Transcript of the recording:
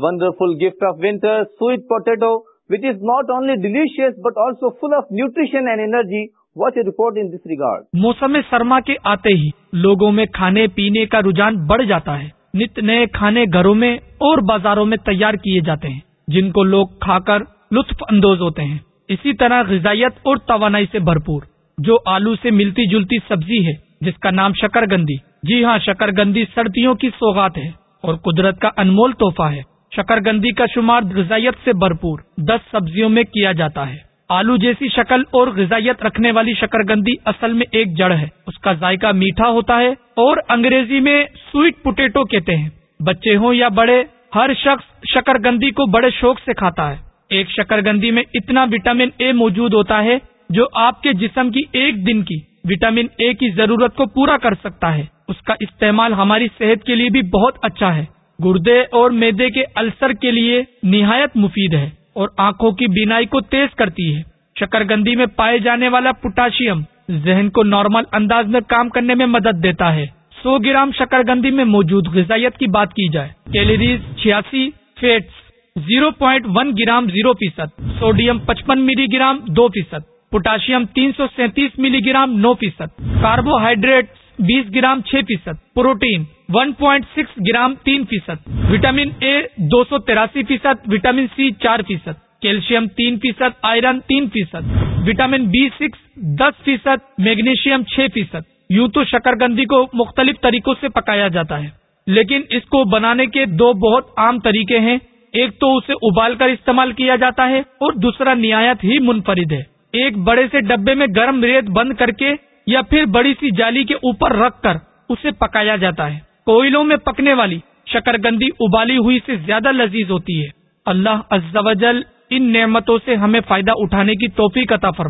wonderful gift of winter, sweet potato, which is not only delicious but also full of nutrition and energy. What a report in this regard. موسم سرما کے آتے ہی لوگوں میں کھانے پینے کا رجحان بڑھ جاتا ہے نت نئے کھانے گھروں میں اور بازاروں میں تیار کیے جاتے ہیں جن کو لوگ کھا کر لطف اندوز ہوتے ہیں اسی طرح غذائیت اور توانائی سے بھرپور جو آلو سے ملتی جلتی سبزی ہے جس کا نام شکر گندی جی ہاں شکر گندی سردیوں کی سوگات ہے اور قدرت کا انمول تحفہ ہے شکر گندی کا شمار غذائیت سے بھرپور دس سبزیوں میں کیا جاتا ہے۔ آلو جیسی شکل اور غذائیت رکھنے والی شکر گندی اصل میں ایک جڑ ہے۔ اس کا ذائقہ میٹھا ہوتا ہے اور انگریزی میں سویٹ پوٹیٹو کہتے ہیں۔ بچے ہوں یا بڑے، ہر شخص شکر گندی کو بڑے شوق سے کھاتا ہے۔ ایک شکر گندی میں اتنا وٹامن اے موجود ہوتا ہے جو آپ کے جسم کی ایک دن کی وٹامن اے کی ضرورت کو پورا کر سکتا ہے۔ اس کا استعمال ہماری صحت کے لیے بھی بہت اچھا ہے۔ گردے اور میدے کے السر کے لیے نہایت مفید ہے اور آنکھوں کی بینائی کو تیز کرتی ہے۔ شکر گندی میں پائے جانے والا پوٹاشیم ذہن کو نارمل انداز میں کام کرنے میں مدد دیتا ہے۔ سو گرام شکر گندی میں موجود غذائیت کی بات کی جائے۔ کیلریز چھیاسی fats zero point one gram zero فیصد، سوڈیم پچپن ملی گرام دو فیصد، پوٹاشیم تین سو سینتیس ملی گرام نو فیصد، کاربوہائیڈریٹ بیس گرام چھ فیصد، protein one point six gram تین فیصد، وٹامن اے دو سو تراسی فیصد، وٹامن سی چار فیصد، کیلشیم تین فیصد، آئرن تین فیصد، وٹامن بی سکس دس فیصد، میگنیشیم چھ فیصد۔ یوں تو شکر گندی کو مختلف طریقوں سے پکایا جاتا ہے، لیکن اس کو بنانے کے دو بہت عام طریقے ہیں۔ ایک تو اسے ابال کر استعمال کیا جاتا ہے اور دوسرا نہایت ہی منفرد ہے۔ ایک بڑے سے ڈبے میں گرم ریت بند کر کے یا پھر بڑی سی جالی کے اوپر رکھ کر اسے پکایا جاتا ہے۔ کوئلوں میں پکنے والی شکر گندی ابالی ہوئی سے زیادہ لذیذ ہوتی ہے۔ اللہ عز و جل ان نعمتوں سے ہمیں فائدہ اٹھانے کی توفیق عطا فرمائے۔